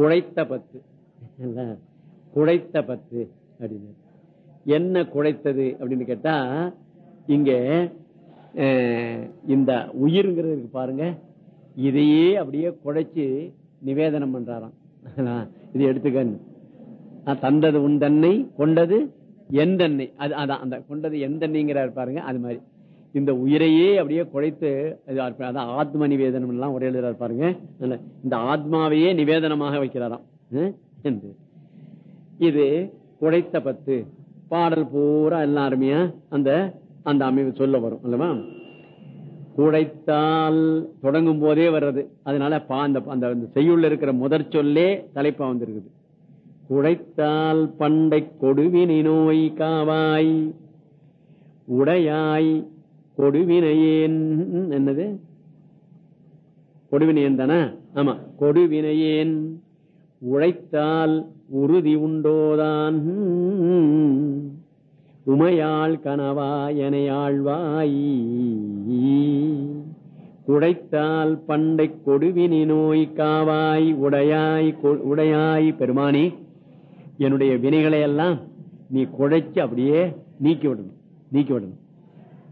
குழைத்த பத்து. குழைத்த பத்து அப்படின்னு. என்ன குழைத்தது அப்படின்னு கேட்டா இங்க இந்த உயிர்ங்கிறது இருக்கு பாருங்க. இதையே அப்படியே குழைச்சு நிவேதனம் பண்றாராம். இது எடுத்துக்கன்னு தந்தது உன் தன்னை கொண்டது எந்தெண்ணெய் அது அதான் அந்த கொண்டது என் பாருங்க அது மாதிரி. இந்த உயிரையே அப்படியே குழைத்து அதான் ஆத்ம நிவேதனம் எல்லாம் உரை எழுதுறாரு பாருங்க. இந்த ஆத்மாவையே நிவேதனமாக வைக்கிறாராம். என்று. இது குழைத்த பத்து. பாடல் பூரா எல்லாம் அருமையா அந்த அந்த அமைவு சொல்ல வரும் அல்லவா? குழைத்தால் தொடங்கும் போதே வர்றது. அதனால பா அந்த அந்த அந்த செய்யுள்ள இருக்கிற முதற் சொல்லே தலைப்பா வந்திருக்குது. குழைத்தால் பண்டை கொடுவினை நோய் காவாய் உடையாய் கொடுவினையேன் என்னது? கொடுவினையேன் தானே? ஆமா. கொடுவினையேன் உழைத்தால் உறுதி உண்டோதான். உமையாள் கனவா எனையாழ்வாய். குடைத்தால் பண்டை கொடுவினி நோய் காவாய் உடையாய் கொ- உடையாய் பெருமானி. என்னுடைய வினைகளை எல்லாம் நீ குழைச்சு அப்படியே நீக்கி விடணும் நீக்கி விடணும்.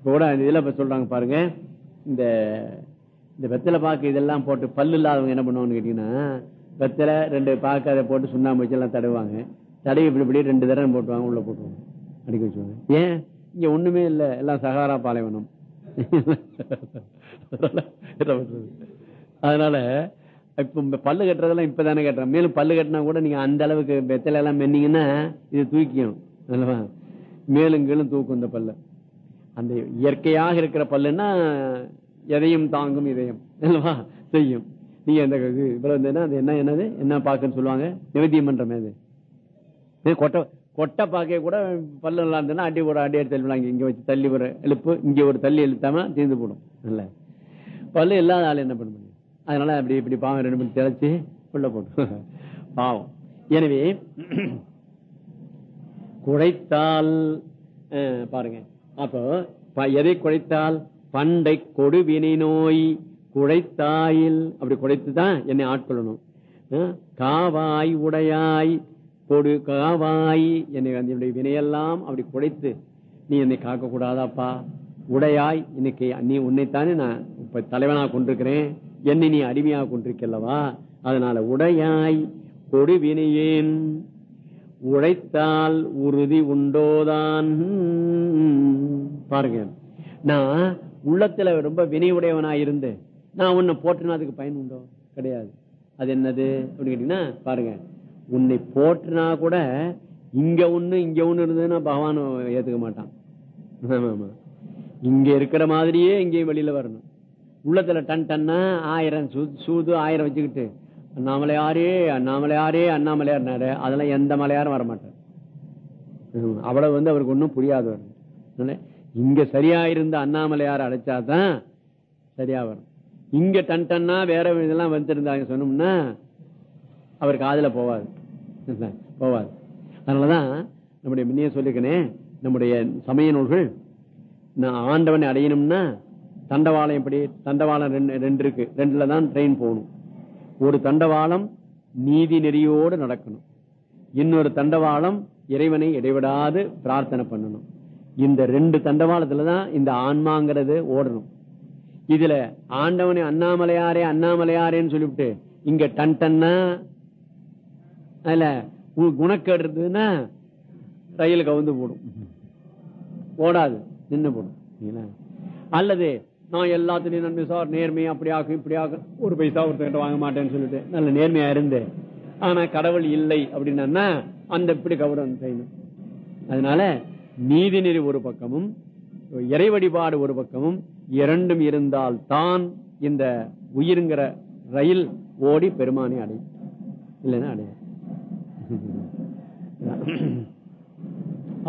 கூட இந்த இதுல இப்ப சொல்றாங்க பாருங்க. இந்த இந்த வெத்தலை பாக்கு இதெல்லாம் போட்டு பல்லு இல்லாதவங்க என்ன பண்ணுவாங்கன்னு கேட்டீங்கன்னா வெத்தலை ரெண்டு பாக்கு அதை போட்டு சுண்ணாம்பு வச்சு எல்லாம் தடவுவாங்க. தடவி இப்படி இப்படி ரெண்டு தடவை போட்டுவாங்க உள்ள போட்டுவாங்க அடிக்க வச்சுவாங்க ஏன்? இங்க ஒண்ணுமே இல்லை. எல்லாம் சகாரா பாலைவனம். அதனால் இப்போ அதனால இப்ப இந்த பல்லு கட்டுறதெல்லாம் இப்பதானே கட்டுறேன் மேலும் பல்லு கட்டினா கூட நீங்க அந்த அளவுக்கு வெத்தலை எல்லாம் மென்னீங்கன்னா இது தூக்கிக்கும் அல்லவா மேலும் கீழும் தூக்கும் இந்த பல்ல. அந்த இயற்கையாக இருக்கிற பல்லுன்னா எதையும் தாங்கும் இதயம். அல்லவா? செய்யும். நீங்க இந்த இது இவ்வளவு அது என்ன என்னது? என்ன பாக்குன்னு சொல்லுவாங்க? நிவத்தியம் பண்றமே அது. கொட்டை கொட்டை பாக்கைய கூட பல்லு நல்லா இருந்ததுன்னா அடி ஒரு அடி அடி தள்ளுவாங்க இங்க வச்சு தள்ளி ஒரு எழுப்பு இங்க ஒரு தள்ளி எழுத்தாம தீர்ந்து போடும். இல்ல. பல்லு இல்லாத ஆள் என்ன பண்ண முடியும்? அதனால அப்படி இப்படி பாவம் ரெண்டு மணி தெளிச்சு உள்ள போட்டு. பாவம். எனவே குழைத்தால் பாருங்க. அப்போ ப- எதை குழைத்தால்? பண்டை கொடுவினை நோய் குழைத்தாயில். அப்படி குழைத்துதான் என்னை ஆட்கொள்ளணும். காவாய் உடையாய் கொடு காவாய் என்னை என்னுடைய வினையெல்லாம் அப்படி குழைத்து நீ என்னை காக்க கூடாதாப்பா உடையாய் இன்னைக்கு நீ உன்னைத்தானே நான் இப்ப தலைவனாக கொண்டிருக்கிறேன். என்னை நீ அடிமையாக கொண்டிருக்கல்லவா? அதனால உடையாய் கொடுவினையேன். உழைத்தால் உறுதி உண்டோதான். பாருங்க. நான் உள்ளத்துல ரொம்ப வினையுடையவனா இருந்து நான் உன்னை போட்டுனா அதுக்கு பயன் உண்டோ? கிடையாது. அது என்னது? அப்படின்னு கேட்டீங்கன்னா பாருங்க. உன்னை போற்றுனா கூட இங்க ஒண்ணு இங்க ஒண்ணு இருந்ததுன்னா பகவான் ஏத்துக்க மாட்டான். ஆமா, இங்க இருக்கிற மாதிரியே இங்கேயும் வெளியில வரணும். உள்ளத்துல டன் டன்னா ஆயிரம் சூ- சூது ஆயிரம் வச்சுக்கிட்டு அண்ணாமலையாரே அண்ணாமலையாரே அண்ணாமலையார்னாரு அதெல்லாம் எந்த மலையாரும் வர மாட்டார் அவ்வளவு வந்து அவருக்கு ஒன்றும் புரியாது வரும் இங்க சரியா இருந்த அண்ணாமலையார் அழைச்சாதான் சரியா வரும். இங்க டன் டன்னா வேற இதெல்லாம் வந்துருந்தாங்க சொன்னோம்னா அவர் காதல போவாது. போவாது. அதனாலதான் நம்முடைய முன்னையே சொல்லிருக்கனே நம்முடைய சமய நூல்கள் நான் ஆண்டவனை அடையணும்னா தண்டவாளம் எப்படி? தண்டவாளம் ரெண்டு ரெண்டு இருக்கு. ரெண்டுல தான் ட்ரெயின் போகணும். ஒரு தண்டவாளம் நீதி நெறியோடு நடக்கணும். இன்னொரு தண்டவாளம் இறைவனை இடைவிடாது பிரார்த்தனை பண்ணணும். இந்த ரெண்டு தண்டவாளத்துல தான் இந்த ஆன்மாங்கிறது ஓடணும். இதுல ஆண்டவனை அண்ணாமலையாரே அண்ணாமலையாரேன்னு சொல்லிவிட்டு இங்க டன் டன்னா அதுல கு- குணக்கேடு இருந்ததுன்னா ரயில் கவுந்து போடும். ஓடாது நின்று போடும். அல்லது நான் எல்லாத்துலயும் நன்மை சார். நேர்மையா அப்படி ஆகும் இப்படி ஆகும் ஒரு பைசா ஒருத்தர்கிட்ட வாங்க மாட்டேன்னு சொல்லிட்டு நல்ல நேர்மையா இருந்தேன். ஆனா கடவுள் இல்லை அப்படின்னா அந்த இப்படி கௌரவம் செய்யணும். அதனால நீதிநெறி ஒரு பக்கமும் இறை வழிபாடு ஒரு பக்கமும் இரண்டும் இருந்தால் தான் இந்த உயிருங்கிற ரயில் ஓடி பெருமானை அடையும். இல்லைன்னா அடையும்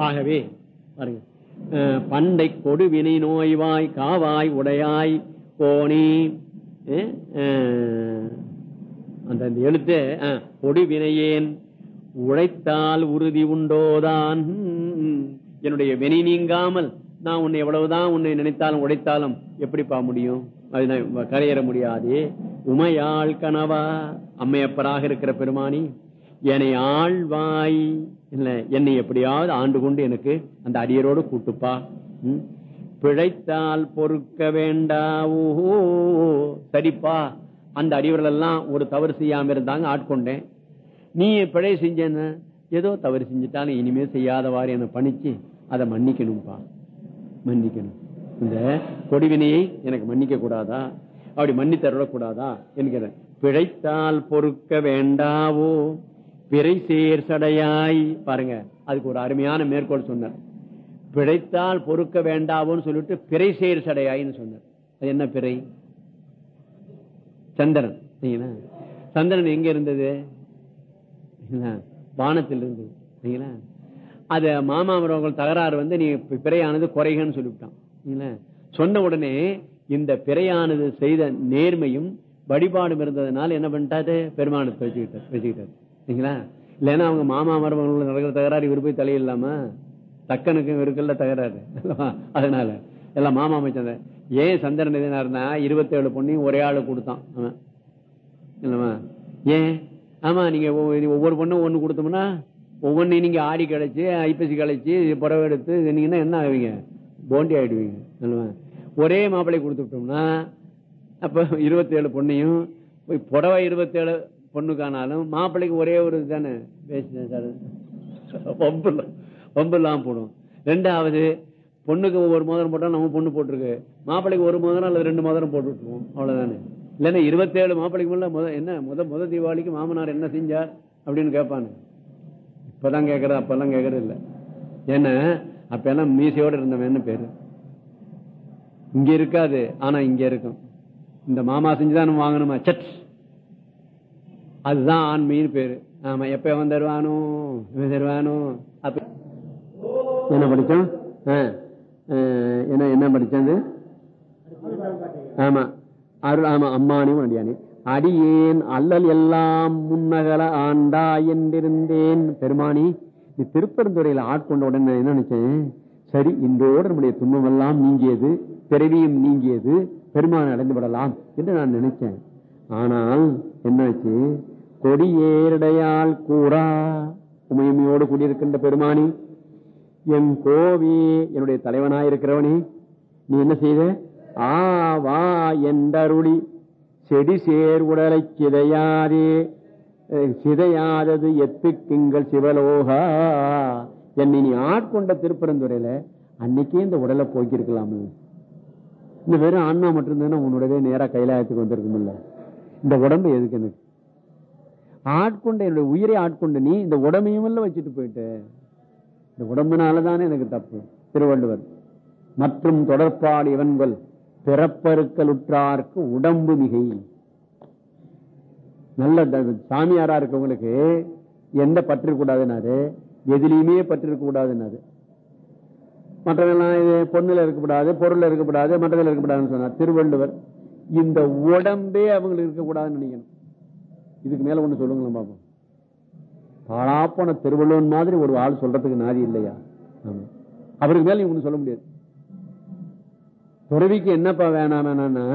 ஆகவே பாருங்க. பண்டை கொடுவினை நோய்வாய் காவாய் உடையாய் கோணி அந்த எழுத்து கொடுவினையேன் உழைத்தால் உறுதி உண்டோதான். என்னுடைய வினை நீங்காமல் நான் உன்னை எவ்வளவுதான் உன்னை நினைத்தாலும் உடைத்தாலும் எப்படிப்பா முடியும்? அது நான் கரையேற முடியாது. உமையாள் கனவா அம்மையப்பராக இருக்கிற பெருமானி என்னை ஆழ்வாய் இல்ல என்னை எப்படியாவது ஆண்டு கொண்டு எனக்கு அந்த அடியரோடு கூட்டுப்பா. ம். பிழைத்தால் பொறுக்க வேண்டாவோ சரிப்பா. அந்த அடியவர்கள் எல்லாம் ஒரு தவறு செய்யாம இருந்தாங்க ஆட்கொண்டேன். நீ பிழை செஞ்சேன்னு ஏதோ தவறு செஞ்சுட்டாலும் இனிமே செய்யாதவாறு என்னை பணிச்சு அதை மன்னிக்கணும்பா. மன்னிக்கணும். இந்த கொடிவினையை எனக்கு மன்னிக்க கூடாதா அப்படி மன்னித்தரக்கூடாதா? என்கிறேன். பிழைத்தால் பொறுக்க வேண்டாவோ? பிறை சேர்சடையாய் பாருங்க அதுக்கு ஒரு அருமையான மேற்கோள் சொன்னார். பிழைத்தால் பொறுக்க வேண்டாவோன்னு சொல்லிட்டு பிறை சேர் சடையாயின்னு சொன்னார். அது என்ன பிறை? சந்திரன். சரிங்களா? சந்திரன் எங்க இருந்தது? வானத்தில் இருந்தது. சரிங்களா? அது மாமாமரவங்கள் தகராறு வந்து நீ பிறையானது குறைகன்னு சொல்லிவிட்டான். சரிங்களா? சொன்ன உடனே இந்த பிறையானது செய்த நேர்மையும் வழிபாடும் இருந்ததுனால என்ன பண்ணிட்டாரு? பெருமானத்தை வச்சுக்கிட்டார் வச்சுக்கிட்டார் சரிங்களா? இல்லைன்னா அவங்க மாமா மருமகள் நடக்கிற தகராறு இவர் போய் தலையிடலாமா? தக்கனுக்கும் இவருக்குள்ள தகராறு. அதனால எல்லாம் மாமா அமைச்சர் ஏன் சந்திரன் எதுனாருன்னா இருபத்தேழு பொண்ணையும் ஒரே ஆளு கொடுத்தான். அவன் இல்லவா ஏன்? ஆமா நீங்க ஒவ்வொரு- பொண்ணும் ஒண்ணு கொடுத்தோம்னா ஒவ்வொன்றையும் நீங்க ஆடி கழிச்சு ஐப்பசி கழிச்சு புறவை எடுத்து நீங்கன்னா என்ன ஆவீங்க? போண்டி ஆயிடுவீங்க. அல்லவா ஒரே மாப்பிள்ளை கொடுத்துட்டோம்னா அப்ப இருபத்தேழு பொண்ணையும் புடவை இருபத்தேழு பொண்ணுக்கானாலும் மாப்பிள்ளைக்கு ஒரே ஒரு தானே பேசினேன் சார். வம்புல வம்புலாம் போடும். ரெண்டாவது பொண்ணுக்கு ஒரு மோதிரம் போட்டால் நம்ம பொண்ணு போட்டிருக்கு. மாப்பிள்ளைக்கு ஒரு மோதிரம் அல்லது ரெண்டு மோதிரம் போட்டு விட்டுருவோம். அவ்வளவுதானே. இல்லைன்னா இருபத்தேழு மாப்பிள்ளைக்கு முள்ள முத என்ன முத முத தீபாவளிக்கு மாமனார் என்ன செஞ்சார் அப்படின்னு கேட்பானு. இப்போதான் கேட்கறது அப்போல்லாம் கேட்கறது இல்லை. ஏன்னா அப்போ எல்லாம் மீசையோடு இருந்தவன் பேர். இங்கே இருக்காது ஆனால் இங்கே இருக்கும். இந்த மாமா செஞ்சுதான் நம்ம வாங்கணுமா? சட் அதுதான் ஆண்மைன்னு பேரு. ஆமா எப்ப எவன் தருவானோ? இவன் தருவானோ? அப்ப என்ன படிச்சோம் ஆ, என்ன என்ன படிச்சது ஆமா அருள் ஆமா அம்மானியும் அடியானே அடியேன் அல்லல் எல்லாம் முன்னகல ஆண்டா என்றிருந்தேன். பெருமானி நீ திருப்பெருந்துறையில ஆட்கொண்ட உடனே என்ன நினைச்சேன்? சரி இன்றோடு நம்முடைய துன்பம் எல்லாம் நீங்கியது பிறவியும் நீங்கியது பெருமானை அடைந்து விடலாம் என்று நான் நினைச்சேன். ஆனால் என்னாச்சு? கொடியேரடையால் கூறா உமையுமையோடு கூடியிருக்கின்ற பெருமானி என் கோவி என்னுடைய தலைவனாயிருக்கிறவனே நீ என்ன செய்த? ஆ வா என்றருளி செடி சேர் உடலை சிதையாதே சிதையாதது எத்துக்குங்கள் சிவலோகா. என்னை நீ ஆட்கொண்ட திருப்பரந்துரையில அன்னைக்கே இந்த உடலை போக்கியிருக்கலாமே இந்த வெறும் ஆன்மா மட்டும் இருந்தா நேராக நேரா கைலாயத்துக்கு இந்த உடம்பு எதுக்கு எனக்கு? ஆட்கொண்ட என்னுடைய உயிரை ஆட்கொண்டு நீ இந்த உடம்பையும் இல்ல வச்சுட்டு போயிட்ட. இந்த உடம்புனாலதானே எனக்கு தப்பு. திருவள்ளுவர் மற்றும் தொடர்பாடு இவன்கள் பிறப்பருக்கலுற்றார்க்கு உடம்பு மிகை. நல்ல த- சாமியாரா இருக்கவங்களுக்கு எந்த பற்று கூடாதுனாரு எதுலையுமே பற்று இருக்க மற்றவெல்லாம் இது பொண்ணுல இருக்கக்கூடாது பொருள்ல இருக்கக்கூடாது மற்றதுல இருக்கக்கூடாதுன்னு சொன்னார். திருவள்ளுவர் இந்த உடம்பே அவங்களுக்கு இருக்கக்கூடாதுன்னு நினைக்கணும். இதுக்கு மேல ஒண்ணு சொல்லுங்களேன் பாப்போம் பாழாப்பன திருவள்ளுவன் மாதிரி ஒரு ஆள் சொல்றதுக்கு நாதி இல்லையா? ஆமா. அவருக்கு மேல நீ ஒண்ணு சொல்ல முடியாது. துறவிக்கு என்னப்பா வேணாம் வேணாம்னா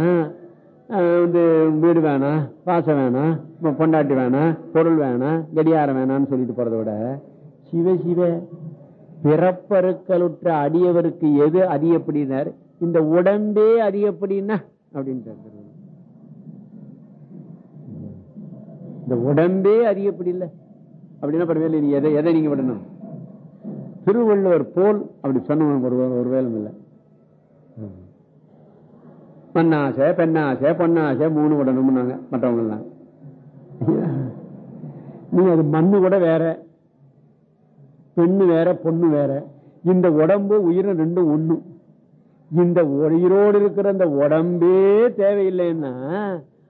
வந்து வீடு வேணாம் பாசம் வேணாம் பொண்டாட்டி வேணாம் பொருள் வேணாம் கடியாரம் வேணாம்னு சொல்லிட்டு போறதை விட சிவ சிவ பிறப்பருக்களுற்ற அடியவருக்கு எது அதிகப்படினார் இந்த உடம்பே அதிகப்படின்னா அப்படின்ட்டு இந்த உடம்பே அதிகப்படி இல்லை. அப்படின்னா பரவாயில்ல நீ எதை எதை நீங்க விடணும்? திருவள்ளுவர் போல் அப்படி சொன்ன ஒரு ஒரு வேலும் இல்லை. மண்ணாசை பெண்ணாசை பொன்னாசை மூணு விடணும்னாங்க மற்றவங்க எல்லாம் நீ அது மண்ணு கூட வேற பெண்ணு வேற பொண்ணு வேற. இந்த உடம்பு உயிரும் ரெண்டும் ஒன்று இந்த உயிரோடு இருக்கிற அந்த உடம்பே தேவையில்லைன்னா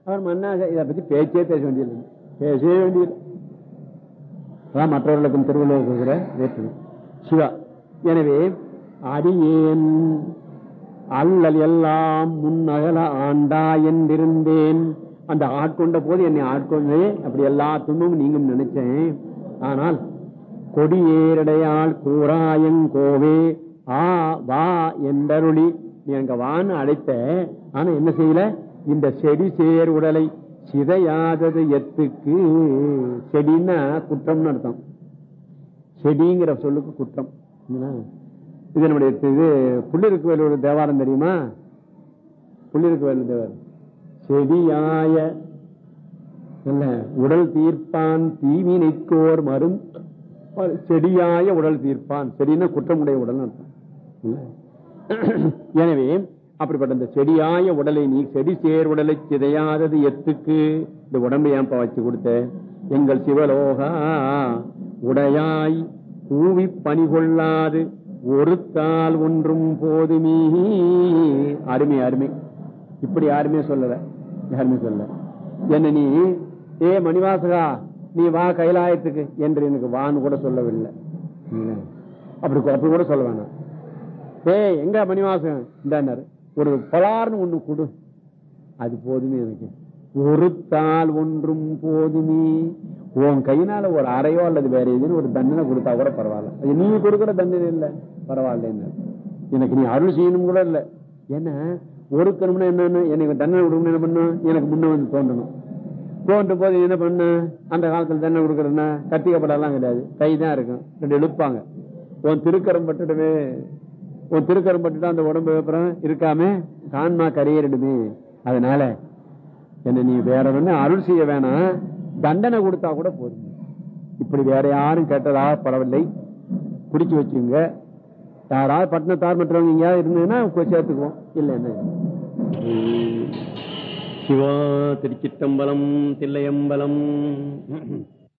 அவர் மண்ணாசை இதை பத்தி பேச்சே பேச வேண்டியது பேசவே வேண்டியது அதான் மற்றவர்களுக்கும் திருவள்ளுவர் இருக்கிற வேற்றுமை. சிவா எனவே அடியேன் அல்லல் எல்லாம் முன்னகல ஆண்டா என்றிருந்தேன். அந்த ஆட்கொண்ட போது என்னை ஆட்கொண்டு அப்படி எல்லா துன்பமும் நீங்கும் நினைச்சேன். ஆனால் கொடியேரடையால் கூறாயங்கோவே ஆ வா என்பருளி. நீ அங்க வான்னு அழைத்த ஆனா என்ன செய்யல? இந்த செடி சேர் உடலை சிதையாதது எத்துக்கு. செடின்னா குற்றம்னு அர்த்தம். செடிங்கிற சொல்லுக்கு குற்றம். இது நம்முடைய இது புள்ளிருக்கு வேலூர் தேவாரம் தெரியுமா? புள்ளிருக்கு வேலூர் தேவாரம். செடியாய இல்ல உடல் தீர்ப்பான் தீவினைக்கோர் மரும் செடியாய உடல் தீர்ப்பான். செடின்னா குற்றமுடைய உடல் அர்த்தம். எனவே அப்படிப்பட்ட இந்த செடியாய உடலை நீ செடி சேர் உடலை சிதையாதது எத்துக்கு? இந்த உடம்பை ஏன்பா வச்சு கொடுத்த? எங்கள் சிவலோகா உடையாய் கூவி பணி கொள்ளாது ஒருத்தால் ஒன்றும் போதுமீ அருமை அருமை. இப்படி யாருமே சொல்லல. யாருமே சொல்லல. என்ன நீ? ஏ மணிவாசகா நீ வா கைலாயத்துக்கு என்று எனக்கு வான்னு கூட சொல்லவில்லை. அப்படி அப்படி கூட சொல்ல வேணாம். ஏய் எங்க மணிவாசகம் இந்தாரு ஒரு பலார்னு ஒண்ணு கொடு. அது போதுமே எனக்கு. ஒரு தாள் ஒன்றும் போதுமே. உன் கையினால ஒரு அறையோ அல்லது வேற எதுன்னு ஒரு தண்டனை கொடுத்தா கூட பரவாயில்ல. அது நீ கொடுக்குற தண்டனை இல்லை. பரவாயில்ல என்ன எனக்கு நீ அருள் செய்யணும் கூட இல்லை. ஏன்னா ஒருக்கணும்னா என்னன்னு எனக்கு தண்டனை கொடுக்கணும் என்ன பண்ணும் எனக்கு முன்ன வந்து தோன்றணும். தோன்றும் போது என்ன பண்ணு? அந்த காலத்துல தண்டனை கொடுக்கறதுன்னா கத்திக்கப்படலாம் கிடையாது. கை தான் இருக்கும். ரெண்டு இழுப்பாங்க. உன் திருக்கரம் பட்டுடவே ஒரு திருக்கரம் பட்டுட்டா அந்த உடம்பு அப்புறம் இருக்காம கான்மா கரையேறிடுமே. அதனால என்ன நீ வேற ஒண்ணு அருள் செய்ய வேணாம். தண்டனை கொடுத்தா கூட போதும். இப்படி வேற யாரும் கேட்டதா பரவாயில்லை குடிச்சு வச்சுங்க யாராவது பட்டினத்தார் மற்றவங்க எங்கேயாவது இருந்ததுன்னா சேர்த்துக்குவோம். இல்ல என்ன? சிவா திருச்சிட்டம்பலம் தில்லையம்பலம்.